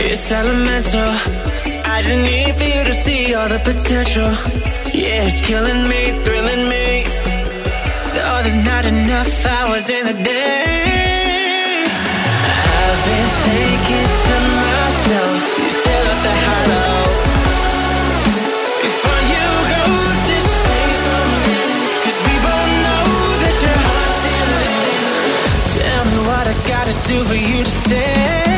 It's elemental. I just need for you to see all the potential. Yeah, it's killing me, thrilling me. Oh, there's not enough hours in the day. I've been thinking to myself, you fill up the hollow. Before you go, just stay for a minute. 'Cause we both know that your heart's still in. Tell me what I gotta do for you to stay.